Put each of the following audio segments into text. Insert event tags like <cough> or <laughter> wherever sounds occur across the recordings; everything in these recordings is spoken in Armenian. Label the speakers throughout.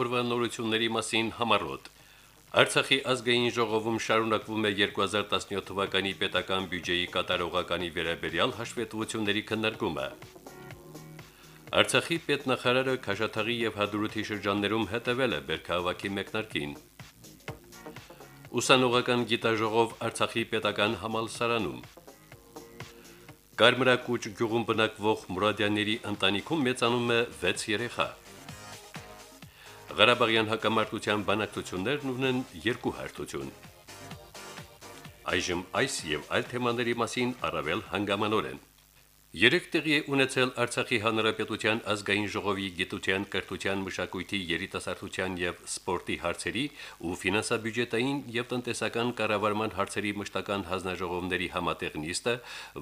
Speaker 1: օրվա նորությունների մասին համարոտ։ Արցախի ազգային ժողովում շարունակվում է 2017 թվականի պետական բյուջեի կատարողականի վերաբերյալ հաշվետվությունների քննարկումը։ Արցախի պետնախարարը Քաշաթաղի եւ Հադրութի շրջաններում հետևել է Բերքահավաքի մեկնարկին։ Ուսանողական գիտաժողով Արցախի պետական համալսարանում Կարմրակուճ գյուղում բնակվող Մուրադյանների ընտանիքում մեծանում է 6 երեխա։ Ղարաբաղյան հակամարտության բանակցություններն ունեն երկու հարթություն։ Այժմ այս եւ այլ թեմաների մասին առավել հանգամանորեն։ Երեք տեղի է ունեցել Արցախի Հանրապետության ազգային ժողովի գիտության, կրթության, մշակույթի, երիտասարդության եւ սպորտի հարցերի ու ֆինանսա-բյուջետային եւ տնտեսական կառավարման հարցերի մշտական հանձնաժողովների համատեղ նիստը,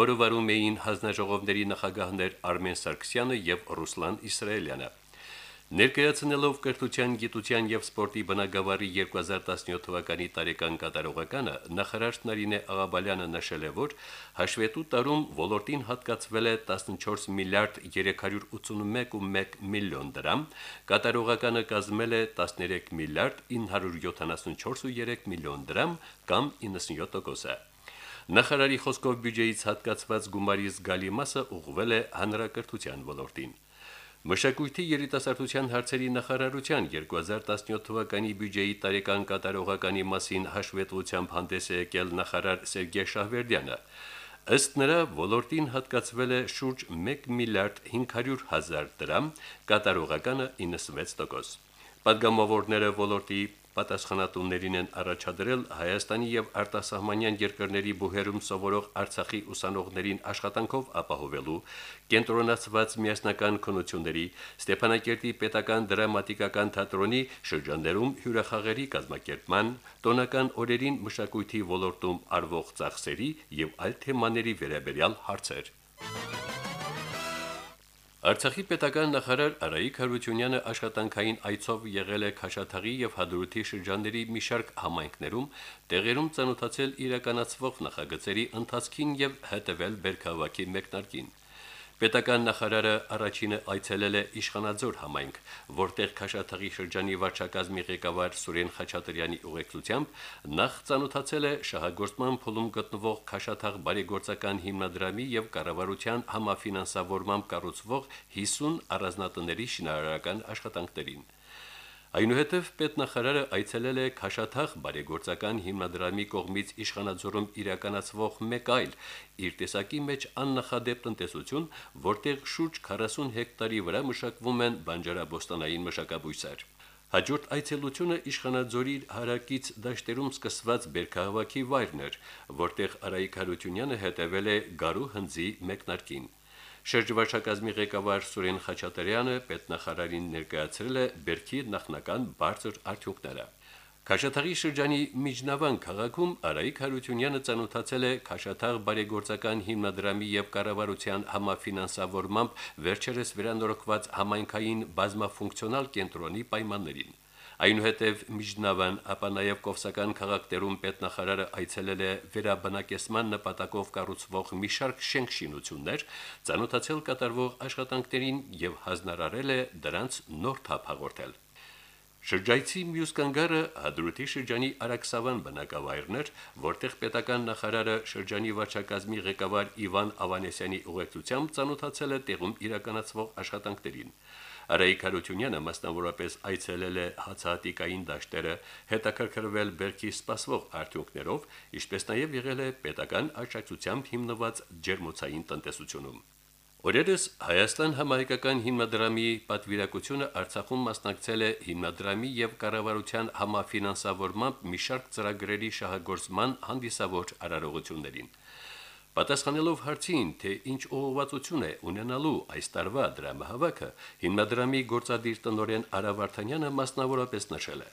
Speaker 1: որը վարում էին հանձնաժողովների նախագահներ Արմեն Սարգսյանը եւ Ռուսլան Իսրայելյանը։ Ներկայացնելով կրթության, գիտության եւ սպորտի բնագավառի 2017 թվականի տարեկան կատարողականը նախարար Նարինե Աղաբալյանը նշել է, որ հաշվետու տարում ոլորտին հատկացվել է 14 միլիարդ 381.1 միլիոն դրամ, կատարողականը կազմել է 13 միլիարդ 974.3 միլիոն դրամ կամ 97%-ը։ Նախարարի խոսքով բյուջեից հատկացված գումարի զգալի մասը ուղղվել է հանրակրթության ոլորտին։ Մշակույթի երիտասարդության հարցերի նախարարության 2017 թվականի բյուջեի տարեկան կատարողականի մասին հաշվետվությամբ հանդես է եկել նախարար Սերգեյ Շահվերդյանը։ Ըստ նրա ոլորտին հատկացվել է շուրջ 1 միլիարդ 500 հազար դրամ, կատարողականը 96%։ Պատգամավորները ոլորտի պատասխանատուներին են առաջադրել Հայաստանի եւ արտասահմանյան երկրների բուհերում սովորող Արցախի ուսանողներին աշխատանքով ապահովելու կենտրոնացված միասնական քննությունների Ստեփանակերտի պետական դրամատիկական թատրոնի շրջաններում հյուրախաղերի կազմակերպման, տոնական օրերին մշակույթի ոլորտում արվող ծախսերի եւ այլ թեմաների վերաբերյալ հարցեր։ Արցախի պետական նախարար Արայիկ Հարությունյանը աշխատանքային այցով եղել է Խաշաթաղի եւ Հադրութի շրջանների մի շարք համայնքներում, տեղերում ցանոթացել իրականացվող նախագծերի ընթացքին եւ հետեւել Բերքահավաքի մեկնարկին։ Պետական նախարարը առաջինը այցելել է Իշխանաձոր համայնք, որտեղ Խաշաթաղի շրջանի վարչակազմի ղեկավար Սուրեն Խաչատրյանի ուղեկցությամբ նախ ցանոթացել է շահագործման փուլում գտնվող Խաշաթաղ բարեգործական հիմնադրամի եւ կառավարության համաֆինանսավորմամբ կառուցվող 50 առանձնատների շինարարական աշխատանքներին։ Այնուհետև պետնախարարը այցելել է Խաշաթաղ բարեգործական հիմնադրամի կողմից իշխանաձորում իրականացվող մեկ այլ իր տեսակի մեջ աննախադեպ տնտեսություն, որտեղ շուրջ 40 հեկտարի վրա մշակվում են բանջարաբոստանային մշակաբույսեր։ Հաջորդ այցելությունը իշխանաձորի հարակից դաշտերում սկսված Բերքահավաքի վայրն էր, որտեղ Արայիկ Հարությունյանը հետևել է Գարու հնձի մեկնարկին։ Շրջվարչակազմի ղեկավար Սուրեն Խաչատրյանը պետնախարարին ներկայացրել է Բերքի նախնական բարձր արդյունքները։ Քաշաթաղի շրջանի Միջնավան քաղաքում Արայիկ Հարությունյանը ցանոթացել է Քաշաթաղ բարեգործական հիմնադրամի եւ կառավարության համաֆինանսավորմամբ վերջերս վերանորոգված համայնքային բազմաֆունկցիոնալ կենտրոնի պայմաններին։ Այնուհետև Միջնավան, ապա նաև Կովսական քաղաքներում պետնախարարը այցելել է վերաբնակեցման նպատակով կառուցվող մի շարք շենք-շինություններ, ցանոթացել կատարվող աշխատանքներին եւ հանձնարարել է դրանց նոր թափ հաղորդել։ Շրջայցի մյուս կանգարը Հադրութի շրջանի Արաքսավան բնակավայրն էր, որտեղ պետական նախարարը շրջանի վարչակազմի ղեկավար Իվան Ավանեսյանի ուղեկցությամբ ցանոթացել է տեղում իրականացվող աշխատանքներին։ Արայիկ Հարությունյանը մասնավորապես այցելել է հացահատիկային դաշտերը, հետաքրքրվել Բերքի սպասվող արդյունքներով, ինչպես նաև եղել է պետական աջակցությամբ հիմնված ջերմոցային տնտեսությունում։ Օրերս Հայաստան համահայկական հիմնադրամի պատվիրակությունը Արցախում մասնակցել է հիմնադրամի եւ կառավարության համաֆինանսավորմամբ մի շարք ծրագրերի շահագործման հանդիսավոր արարողություններին։ Պատասխանելով հարցին, թե ինչ ուղղվածություն է ունենալու այս տարվա դրամահավաքը, հիմնադրամի գործադիր տնօրեն Արա Վարդանյանը մասնավորապես նշել է.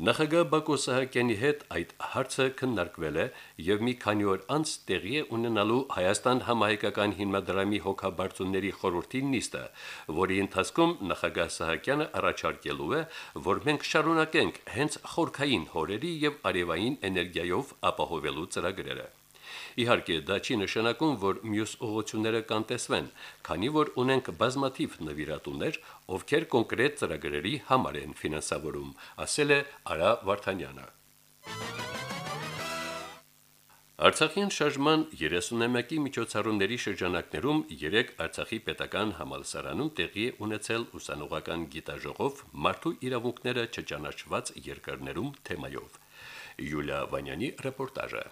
Speaker 1: Նախագահ Բակո Սահակյանի հետ այդ հարցը քննարկվել է եւ մի քանի օր անց տեղի է ունենալու Հայաստան համահայկական հիմնադրամի հոգաբարձունների խորհրդի նիստը, որի ընթացքում նախագահ Սահակյանը առաջարկելու է, որ մենք շարունակենք հենց խորքային հորերի եւ արևային էներգիայով ապահովելու ծրագրերը։ Իհարկե, դա չի նշանակում, որ մյուս ուղղությունները կանտեսվեն, քանի որ ունենք բազմաթիվ նվիրատուներ, ովքեր կոնկրետ ծրագրերի համար են ֆինանսավորում, ասել է Արա Վարդանյանը։ Արցախյան շարժման 31-ի միջոցառումների շրջանակներում 3 Արցախի պետական համալսարանում տեղի ունեցել ուսանողական գիտաժողով մարդու իրավունքները չճանաչված երկրներում թեմայով։ Յուլիա Վանյանի ռեպորտաժը։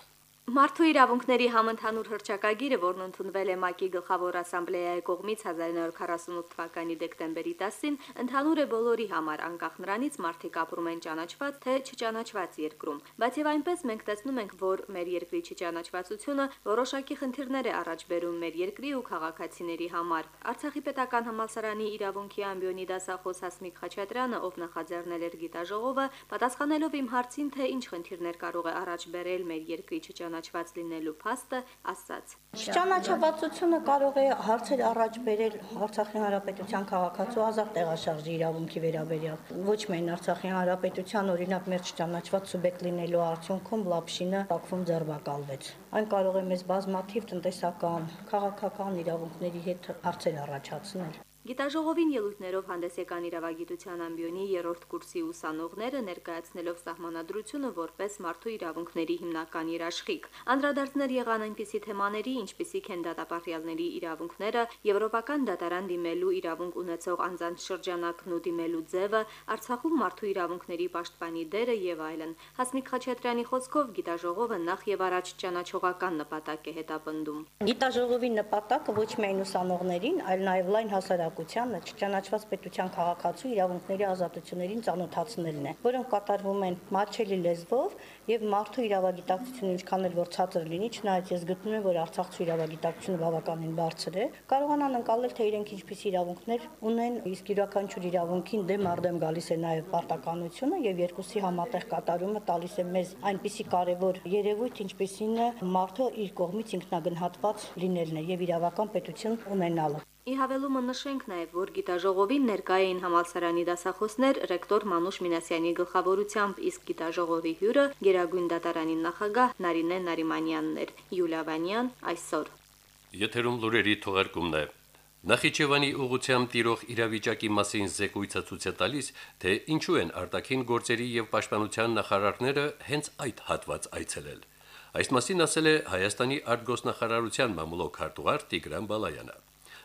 Speaker 2: Մարդու իրավունքների համընդհանուր հռչակագիրը, որն ընդունվել է ՄԱԿ-ի գլխավոր ասամբլեայի կողմից 1948 թվականի դեկտեմբերի 10-ին, ընդհանուր է բոլորի համար, անկախ նրանից մարդիկ ապրում են ճանաչված թե չճանաչված երկրում։ Բայց եւ այնպես մենք տեսնում ենք, որ մեր երկրի չճանաչվածությունը որոշակի խնդիրներ է առաջ բերում մեր երկրի ու քաղաքացիների համար։ Արցախի պետական համալսարանի իրավունքի ամբիոնի դասախոս Հասմիկ Խաչատրյանը, ով նախաձեռնել էր գիտաժողովը, պատասխանելով իմ հարցին, թե ինչ խնդիրներ կարող է առաջ բերել մեր երկրի չճանաչված ճանաչված լինելու փաստը ասաց.
Speaker 3: Ճանաչվածությունը կարող է հարցեր առաջ բերել Արցախի Հանրապետության քաղաքացու ազատ տեղաշարժի իրավունքի վերաբերյալ։ Ոչ միայն Արցախի Հանրապետության օրինակ մեր չճանաչված սուբյեկտ լինելու արդյունքում Լապշինը Բաքվում ձերբակալվեց։ Այն կարող է մեզ բազմաթիվ տնտեսական, քաղաքական իրավունքների հետ հարցեր առաջացնել։
Speaker 2: Գիտաժողովին ելույթներով հանդես եկան իրավագիտության ամբիոնի երրորդ կուրսի ուսանողները ներկայացնելով սահմանադրությունը որպես մարդու իրավունքների հիմնական երաշխիք։ Անդրադարձներ եղան այնպիսի թեմաների, ինչպիսիք են դատապարտյալների իրավունքները, եվրոպական դատարան դիմելու իրավունք ունեցող անձանց շրջանակն ու դիմելու ձևը, Արցախում մարդու իրավունքների պաշտպանի դերը եւ այլն։ Հասմիկ Խաչատրյանի խոսքով գիտաժողովը նախ եւ առաջ ճանաչողական նպատակ է հետապնդում։
Speaker 3: Գիտաժողովի նպատակը ոչ միայն ուսանողներին, այլ նաեւ լայն հասարակ հասարակությանը չճանաչված պետության քաղաքացու իրավունքների ազատություններին ծանոթացնելն է, որոնք կատարվում են մատչելի լեզվով եւ մարդու իրավագիտակցությունը ինչքան էլ որ ցածր լինի, չնայած ես գտնում եմ, որ Արցախցու իրավագիտակցությունը բավականին բարձր է, կարողանան անցալել թե իրենք ինչպիսի իրավունքներ ունեն, իսկ յուրաքանչյուր իրավունքին դեմ արդեմ գալիս է նաեւ պարտականությունը եւ երկուսի համատեղ կատարումը տալիս է մեզ այնպիսի կարևոր երևույթ, ինչպիսին է մարդը իր կողմից ինքնագնահատված լինելն է եւ իրավական պետություն ունենալը։
Speaker 2: Ի հավելումը նշենք նաև, որ գիտաժողովին ներկա էին համալսարանի դասախոսներ ռեկտոր Մանուշ Մինասյանի գլխավորությամբ, իսկ գիտաժողովի հյուրը Գերագույն դատարանի նախագահ Նարինե Նարիմանյանն էր։ Յուլիա Վանյան այսօր։
Speaker 1: Եթերում լուրերի թողարկումն է։ Նախիջևանի ուղությամբ տիրող իրավիճակի մասին զեկույցը ցույց է տալիս, թե ինչու են արտաքին գործերի եւ պաշտպանության նախարարները հենց այդ հատված այցելել։ Այս մասին ասել է Հայաստանի արտգոսնախարարության մամուլոք հարտուղար Տիգրան Բալայանը։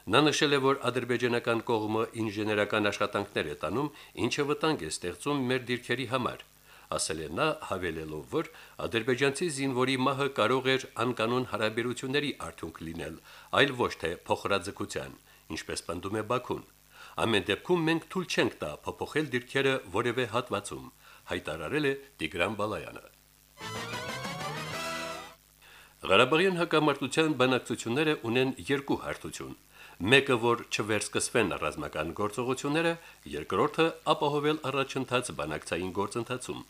Speaker 1: Նա նշել է, որ ադրբեջանական կողմը ինժեներական աշխատանքներ է տանում, ինչը վտանգ է ստեղծում մեր դիրքերի համար։ Ասել է նա, հավելելով, որ ադրբեջանցի զինվորի մահը կարող էր անկանոն հարաբերությունների արդյունք լինել, այլ ոչ թե փոխհրաձգության, ինչպես պնդում է Բաքուն։ Ամեն դեպքում մենք թույլ չենք տա փոփոխել դիրքերը որևէ հատվածում, հայտարարել է Տիգրան Բալայանը։ Ղարաբաղյան հակամարտության բանակցությունները ունեն երկու հարթություն մեկը որ չվերսկսվեն ռազմական գործողությունները, երկրորդը ապահովել առաջընթաց բանակցային գործընթացում։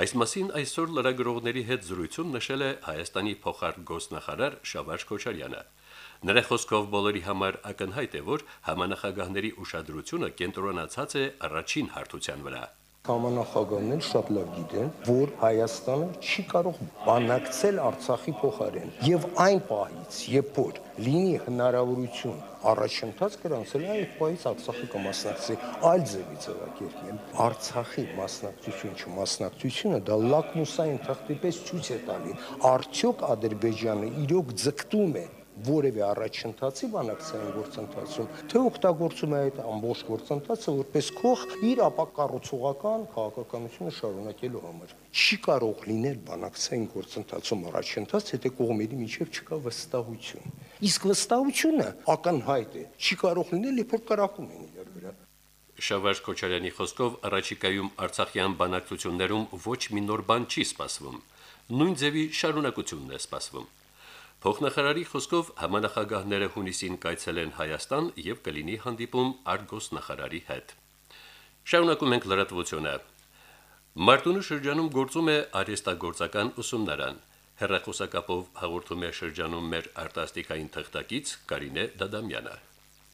Speaker 1: Այս մասին այսօր լրագրողների հետ զրույցում նշել է Հայաստանի փոխարգոսնախարար Շավարժ Քոչարյանը։ Նրա խոսքով բոլորի համար ակնհայտ է, որ համանախագահների ուշադրությունը կենտրոնացած է առաջին հարթության վրա
Speaker 4: համանախագահներն շատ լավ գիտեն, որ Հայաստանը չի կարող բանակցել Արցախի փոխարեն։ Եվ այն պահից, երբ որ լինի հնարավորություն առաջընթաց գրանցել, այն պահից Արցախը կմասնակցի այլ ձևի ձևակերպին։ Արցախի մասնակցություն չմասնակցությունը դա լակմուսային թղթի պես ցույց է տալի, արդյոք Ադրբեջանը իրոք ձգտում է որևէ առաջընթացի բանակցային գործընթացում, թե օգտագործում է այդ ամբողջ գործընթացը որպես քող իր ապակառուցողական քաղաքականությունը շարունակելու համար։ Չի կարող լինել բանակցային գործընթացում առաջընթաց, եթե կողմերի միջև չկա վստահություն։ Իսկ վստահությունը ակնհայտ է։ Չի կարող լինել, երբ որ կրակում են իրար վրա։
Speaker 1: Շավարժ Քոչարյանի խոսքով առաջիկայում Արցախյան բանակցություններում ոչ մի նոր բան չի սպասվում։ Նույն ձևի շարունակությունն է սպասվում։ Փոխնախարարի խոսքով համանախագահները հունիսին կայցելեն Հայաստան եւ կլինի հանդիպում արգոսնախարարի հետ։ Շարունակում ենք լրատվությունը։ Մարտունու շրջանում գործում է արեստագործական ուսումնարան։ Հերրախոսակապով հաղորդում է շրջանում մեր արտասթիկային թղթակից Կարինե Դադամյանը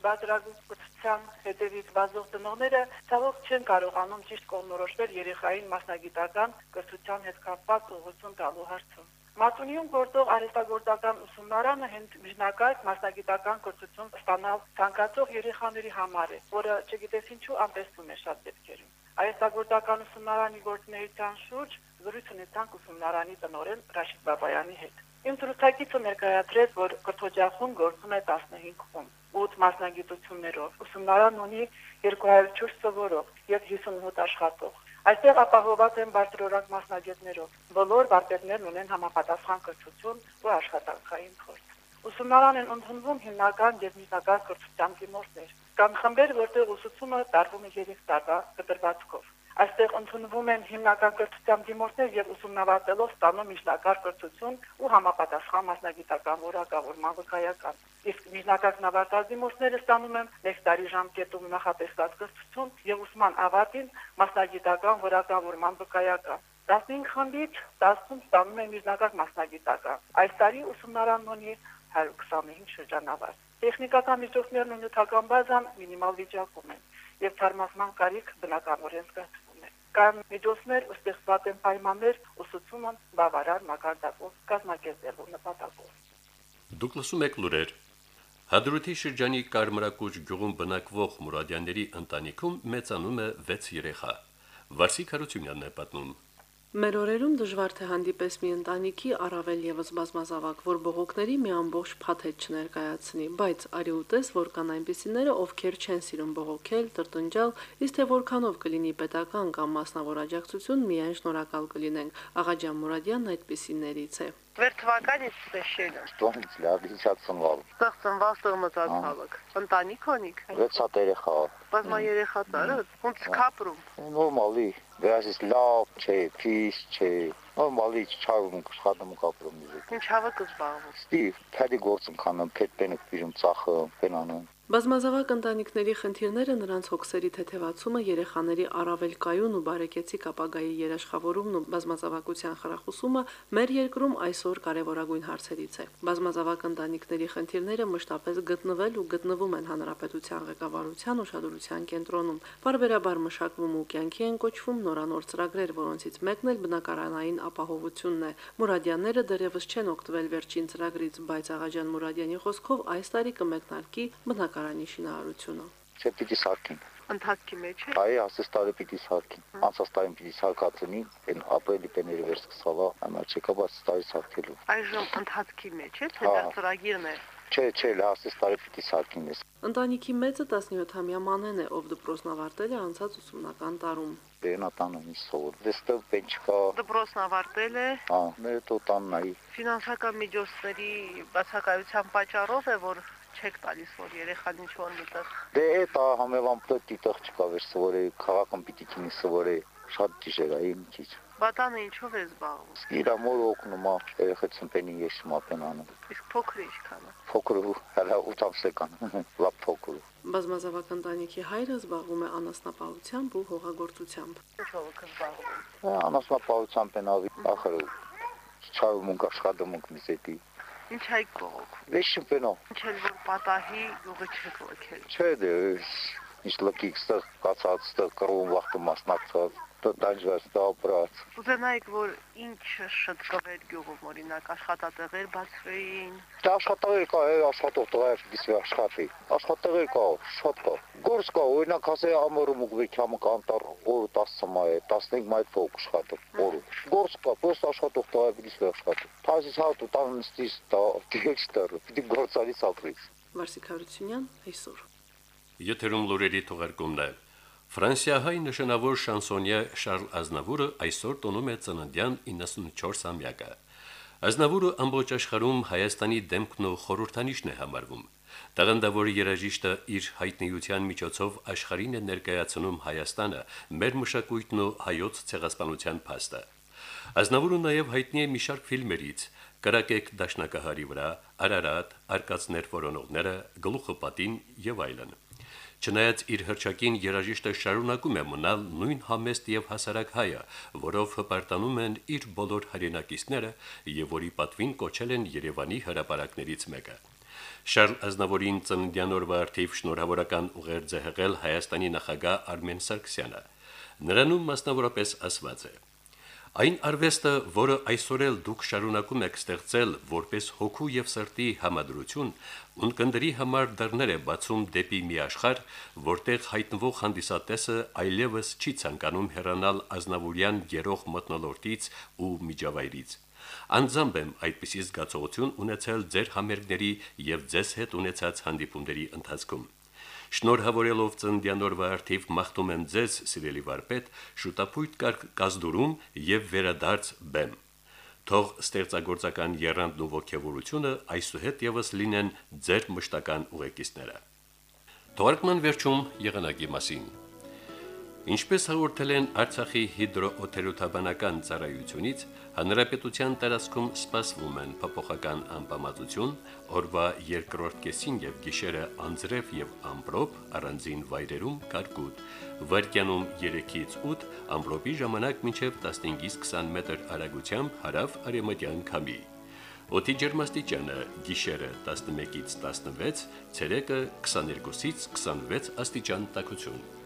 Speaker 5: բادرագործության հետևից բազող ծնողները ցավոք չեն կարողանում ճիշտ կողմնորոշվել երեխային մասնագիտական կրթության հետ կապված ուղղություն տալու հարցում։ Մատունիում գործող արհեստագործական ուսումնարանը հենց միջնակարգ մասնագիտական կրթություն ստանալ ցանկացող երեխաների համար է, որը չգիտես ինչու անտեսվում է շատ դեպքերում։ Արհեստագործական ուսումնարանի գործունեության շուրջ զրույց ունեցանք ուսումնարանի տնօրեն Ռաշիդ Բաբայանի հետ։ Իմ ցուցակիցը ներկայացրեց, որ կրթօջախում գործում է 15 խումբ, 8 մասնագիտություններով։ Ուսումնարանն ունի 204 սովորող եւ 58 աշխատող։ Այստեղ ապահոված են բարձրորակ մասնագետներով։ Բոլոր վարպետներն ունեն համապատասխան կրթություն ու աշխատանքային փորձ։ Ուսումնարան են ընդունվում հիմնական եւ միջնակարգ կրթության դիմորդներ։ Կան խմբեր, որտեղ ուսուցումը տարվում է 3 տարվա կտրվածքով։ Այստեղ ընդունվում են հիմնական կրթության դիմորդներ եւ ուսումնավարտելով ստանում միջնակարգ կրթություն ու համապատասխան մասնագիտական որակավորման վկայական։ Իսկ միջնակարգ նավարտած դիմորդները ստանում են 1 տարի ժամկետում նախատեսված կրթություն եւ ուսման ավարտին մասնագիտական որակավորման վկայական։ 15 խմբից 10-ում ստանում են միջնակարգ մասնագիտական։ Այս տարի ուսումնարանն ունի 125 շրջանավարտ։ Տեխնիկական միջոցներն ու նյութական բազան մինիմալ վիճակում են եւ թարմացման կարիք բնականորեն զգացվում կան միջոցներ ստեղծված են պայմաններ ուսուցումը բավարար մակարդակով կազմակերպելու նպատակով։
Speaker 1: Դուք լսում եք լուրեր։ Հադրութի շրջանի Կարմրակուճ գյուղում բնակվող Մուրադյանների ընտանիքում մեծանում է 6 երեխա։ Վարսիկ Հարությունյանն է պատմում։
Speaker 6: Մեր օրերում դժվար թե հանդիպես մի ընտանիքի առավել եւս բազմազավակ, որ բողոքների մի ամբողջ փաթեթ չներկայացնի, բայց արի ուտես, որ կան այնպիսիները, ովքեր չեն սիրում բողոքել, տրտնջալ, իսկ թե որքանով կլինի պետական կամ մասնավոր աջակցություն, միայն շնորհակալ կլինենք։ Աղաջան Մուրադյանն այդպիսիներից է։
Speaker 7: Վեր թվականից ստեշել։
Speaker 8: Ստոնից լավ իջացնվալ։
Speaker 7: ստեղ մտած ցավակ։ Ընտանիք ունիք։
Speaker 8: Վեցա երեխա։
Speaker 7: Բազմա երեխա ծարը, ոնց քապրում։
Speaker 8: Նորմալի, դրասից լավ չէ, փիս չէ։ Նորմալի չարում աշխատում կապրում իզը։
Speaker 7: Ինչ հավը կզբաղվում։
Speaker 8: Ստի, թարի գործում քանում, փետպենը պիրում ծախը, պենանում։
Speaker 6: Բազմազավակ ընտանիքների խնդիրները նրանց հոգսերի թեթևացումը, երեխաների առավել կայուն ու բարեկեցիկ ապագայի երաշխավորումն ու բազմազավակության խրախուսումը մեր երկրում այսօր կարևորագույն հարցերից է։ Բազմազավակ ընտանիքների խնդիրները մշտապես գտնվել ու գտնվում են հանրապետության ղեկավարության ուշադրության կենտրոնում։ Բարբերաբար մշակվում ու կյանքի են կոչվում նորանոր ծրագրեր, որոնցից մեկն էլ բնակարանային ապահովությունն է։ Մուրադյանները դեռևս չեն օգտվել վերջին ծրագրից, բայց Աղաջան Մուրադյանի խոսքով այս տարի կմեկնարկի բնակ նկարանի շինարարությունը։
Speaker 8: Չէ, պիտի սարքին։
Speaker 7: Ընթացքի մեջ է։
Speaker 8: Այ ասես տարի պիտի սարքին։ Անցած տարին պիտի սարքածնի, այն ապրիլի պեները վեր սկսալա, ամա չեկա բաց տարի սարքելու։
Speaker 7: Այժմ ընթացքի մեջ է, թե դա ծրագիրն է։
Speaker 8: Չէ, չէ, ասես տարի պիտի սարքին ես։
Speaker 6: Ընտանիքի մեծը 17-ամյա մանեն է, ով դպրոցն ավարտել է անցած ուսումնական տարում։
Speaker 8: Բերնատանը ինչ սովոր։ Դստով պեն չկա։
Speaker 7: Դպրոցն ավարտել է։
Speaker 8: Հա, մեր տոտանն այ։
Speaker 7: Ֆինանսական միջոցների բացակայության պատճառով է, որ չեք տալիս, որ երեխան ինչ որ մտեղ։
Speaker 8: Դե համևան պլետի տեղ չկա վեր սովորե, քաղաքում պիտի քինի սովորե, շատ դիժեր է իմ քիչ։
Speaker 7: Բատանը ինչով է զբաղվում։
Speaker 8: Իրա մոր օգնում է երեխացին պենի ես մապենանը։
Speaker 7: Իսկ փոքրը ինչքան է։
Speaker 8: Փոքրը հələ 8 ամսական, լավ փոքր։
Speaker 6: Բազմազավակ ընտանիքի հայրը զբաղվում է անասնապահությամբ ու հողագործությամբ։
Speaker 7: Ինչով է զբաղվում։
Speaker 8: Անասնապահությամբ են ավի ախր չարում ու աշխատում ու միսետի։
Speaker 7: Ինչ հայ կողոք։
Speaker 8: Վեշ պենո։
Speaker 7: Ինչ էլ որ պատահի ուղղը չեք ողքել։
Speaker 8: Չէ դե ինչ լոկիկ ստեղ կացած ստեղ կրում վախտը մասնակցած տանջված դապրած։
Speaker 7: Ուզենայիք որ ինչ շտկվել գյուղում օրինակ աշխատատեղեր բացվեին։
Speaker 8: Դա աշխատատեղեր կա, է աշխատող տղայր դիսի աշխատի։ Աշխատատեղեր կա, շատ կա։ Գործ կա, օրինակ ասե ամորում ու վեքամը կանտար օր 10 մայ, 15 մայ փոք աշխատում օր։ Գործ կա, պրոստը աշխատող տղայր դիսի աշխատի։ Թազիս հատու տան նստիս դա <laughs> դիեքստեր, դի գործալի սապրից։
Speaker 6: Վարսիկ Հարությունյան այսօր։
Speaker 1: Եթերում լուրերի թողարկումն է։ Ֆրանսիահայ նշանավոր շանսոնյա Շարլ Ազնավուրը այսօր տոնում է ծննդյան 94-ամյակը։ Ազնավուրը ամբողջ աշխարհում Հայաստանի դեմքն ու խորհրդանիշն է համարվում։ Տաղանդավոր երաժիշտը իր հայտնիության միջոցով աշխարհին է ներկայացնում Հայաստանը, մեր մշակույթն ու հայոց ցեղասպանության փաստը։ Ազնավուրը նաև հայտնի է մի շարք ֆիլմերից՝ Կրակեք դաշնակահարի վրա, Արարատ, Արկածներ որոնողները, Գլուխը պատին եւ այլն։ Չնայած իր հրճակին երաժիշտը շարունակում է մնալ նույն համեստ եւ հասարակ հայը, որով հպարտանում են իր բոլոր հայրենակիցները եւ որի պատվին կոչել են Երևանի հրապարակներից մեկը։ Շարլ Ազնավուրին ծննդյան օրվա արդիվ շնորհավորական ուղերձ է հղել Հայաստանի նախագահ Արմեն Սարգսյանը։ Նրանում մասնավորապես ասված է. Այն արվեստը, որը այսօր էլ դուք շարունակում եք ստեղծել որպես հոգու եւ սրտի համադրություն, ունկնդրի համար դռներ է բացում դեպի մի աշխարհ, որտեղ հայտնվող հանդիսատեսը այլևս չի ցանկանում հեռանալ Ազնավուրյան գերող մտնոլորտից ու միջավայրից։ Անձամբ եմ այդպիսի զգացողություն ունեցել ձեր համերգների եւ ձեզ հետ ունեցած հանդիպումների ընթացքում։ Շնորհավորելով ծնդյանորվա արդիվ մաղթում եմ ձեզ, սիրելի վարպետ, շուտապույտ կազդուրում եւ վերադարձ բեմ։ Թող ստեղծագործական երանդն ու ողջավորությունը այսուհետ եւս լինեն ձեր մշտական ուղեկիցները։ Թարգման վերջում եղանակի մասին։ Ինչպես հաղորդել են Արցախի հիդրոօթերոթաբանական ծառայությունից, հանրապետության տարածքում սպասվում են փոփոխական անբավարարություն, օրվա երկրորդ կեսին եւ գիշերը անձրև եւ ամպրոպ, առանձին վայրերում կարկուտ, վարկյանում 3-ից 8, ամպրոպի ժամանակ մինչև 15-ից 20 մետր արագությամբ հարավ արևմտյան քամի։ Օդի ջերմաստիճանը՝ գիշերը 11-ից 16, ցերեկը 22-ից 26 աստիճան տաքություն։